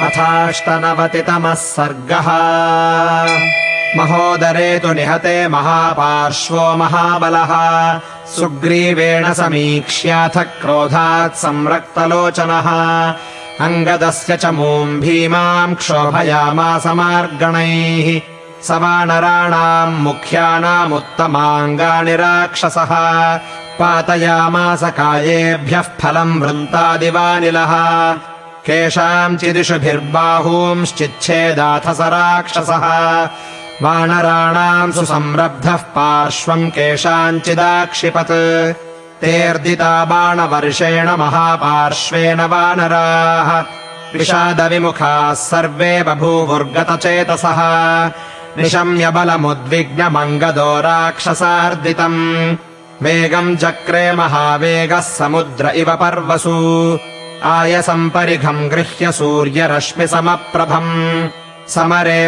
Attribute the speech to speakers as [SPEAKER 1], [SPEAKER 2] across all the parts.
[SPEAKER 1] अथाष्टनवतितमः सर्गः। महोदरे तु निहते महापार्श्वो महाबलः। सुग्रीवेण समीक्ष्याथ क्रोधात् संरक्तलोचनः। अङ्गदस्य च मूम् भीमाम् क्षोभयामासमार्गणैः स वानराणाम् मुख्यानामुत्तमाङ्गानि राक्षसः। पातयामास कायेभ्यः फलम् वृन्तादिवानिलः केषाञ्चिदिषुभिर्बाहूंश्चिच्छेदाथ स राक्षसः वानराणाम् सुसंरब्धः पार्श्वम् केषाञ्चिदाक्षिपत्। तेऽर्दिता बाणवर्षेण महापार्श्वेन वानराः। विषादविमुखाः सर्वे बभूवुर्गतचेतसः। निशम्य बलमुद्विग्नमङ्गदो राक्षसार्दितम्। वेगम् चक्रे महावेगः समुद्र इव पर्वसु आयसम् परिघम् गृह्य सूर्यरश्मिसमप्रभम्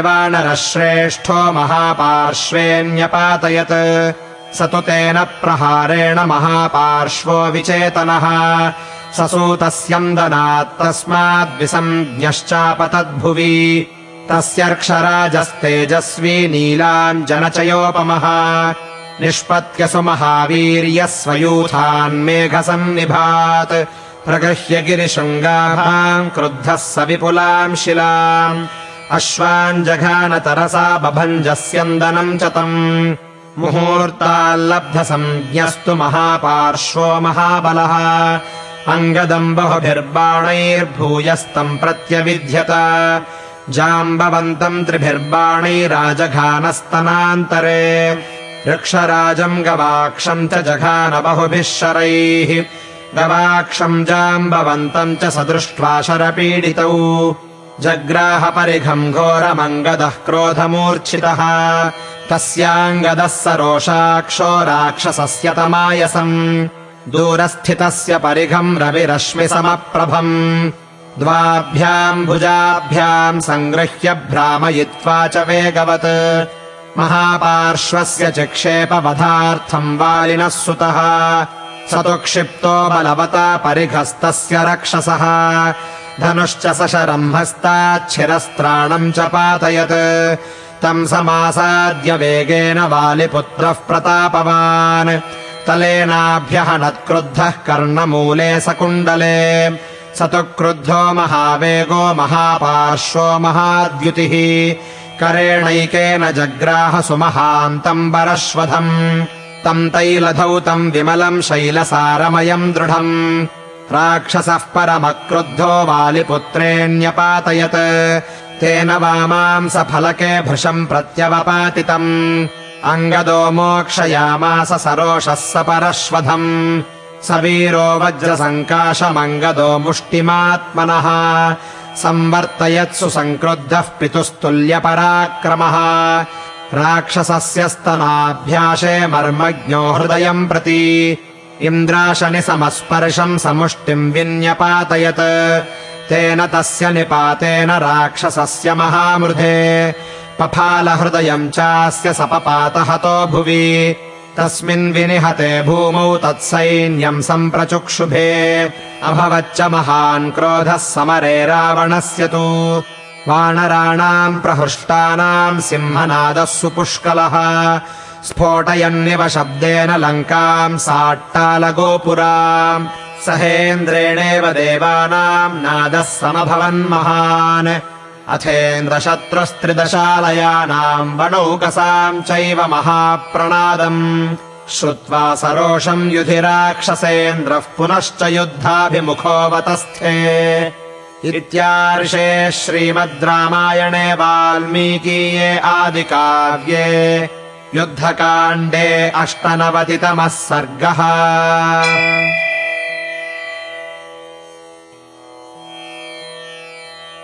[SPEAKER 1] वानरः श्रेष्ठो महापार्श्वेऽन्यपातयत् स तु तेन प्रहारेण महापार्श्वो विचेतनः। ससूतस्यन्दनात्तस्माद्विसञ्ज्ञश्चापतद्भुवि तस्यर्क्षराजस्तेजस्वी नीलाञ्जनचयोपमः। निष्पत्यसु महावीर्यः स्वयूथान्मेघसन्निभात् प्रगृह्य गिरिशृङ्गाभाम् क्रुद्धः स विपुलाम् शिलाम्। अश्वाञ्जघानतरसा बभञ्जस्यन्दनम् च तम्। मुहूर्ताल्लब्धसञ्ज्ञस्तु महापार्श्वो महाबलः। अङ्गदम् बहुभिर्बाणैर्भूयस्तम् प्रत्यविध्यत। जाम्बवन्तम् त्रिभिर्बाणैराजघानस्तनान्तरे। वृक्षराजम् गवाक्षम् च जघान बहुभिः शरैः गवाक्षम् जाम्बवन्तम् च स दृष्ट्वा शरपीडितौ। जग्राहपरिघम् घोरमङ्गदः क्रोधमूर्च्छितः। तस्याङ्गदः स रोषाक्षो राक्षसस्य तमायसम्। दूरस्थितस्य परिघम् रविरश्मिसमप्रभम्। द्वाभ्याम् भुजाभ्याम् सङ्गृह्य भ्रामयित्वा च वेगवत्। महापार्श्वस्य चिक्षेपवधार्थम् वालिनः सुतः स तु क्षिप्तो बलवता परिघस्तस्य रक्षसः। धनुश्च सशरम् हस्ताच्छिरस्त्राणम् च पातयत्। तम् समासाद्य वेगेन वालिपुत्रः प्रतापवान्। तलेनाभ्यः नत्क्रुद्धः कर्णमूले सकुण्डले। स तु क्रुद्धो महावेगो महापार्श्वो महाद्युतिः। करेणैकेन जग्राह सुमहान्तम् वरश्वधम् तम् तैलधौतम् विमलम् शैलसारमयम् दृढम्। राक्षसः परमक्रुद्धो वालिपुत्रेण्यपातयत्। तेन वामांसफलके भृशम् प्रत्यवपातितम्। अङ्गदो मोक्षयामास सरोषः स परश्वधम्। स वीरो वज्रसङ्काशमङ्गदो मुष्टिमात्मनः। संवर्तयत्सु सङ्क्रुद्धः पितुस्तुल्यपराक्रमः राक्षसस्य स्तनाभ्यासे मर्मज्ञो हृदयम् प्रति इन्द्राशनिसमस्पर्शम् समुष्टिम् विन्यपातयत्। तेन तस्य निपातेन राक्षसस्य महामृधे पफालहृदयम् चास्य सपपातहतो भुवि। तस्मिन् विनिहते भूमौ तत्सैन्यम् सम्प्रचुक्षुभे। अभवच्च महान् क्रोधः समरे रावणस्य तु वानराणाम् प्रहृष्टानाम् सिंहनादः सुपुष्कलः। स्फोटयन्निव शब्देन लङ्काम् साट्टालगोपुराम्। सहेन्द्रेणेव देवानाम् नादः समभवन्महान् अथेन्द्रशत्रुस्त्रिदशालयानाम् वणौकसाम् चैव महाप्रणादम्। श्रुत्वा सरोषम् युधिराक्षसेन्द्रः पुनश्च युद्धाभिमुखोऽवतस्थे इत्यार्षे श्रीमद् रामायणे वाल्मीकीये आदिकाव्ये युद्धकाण्डे अष्टनवतितमः सर्गः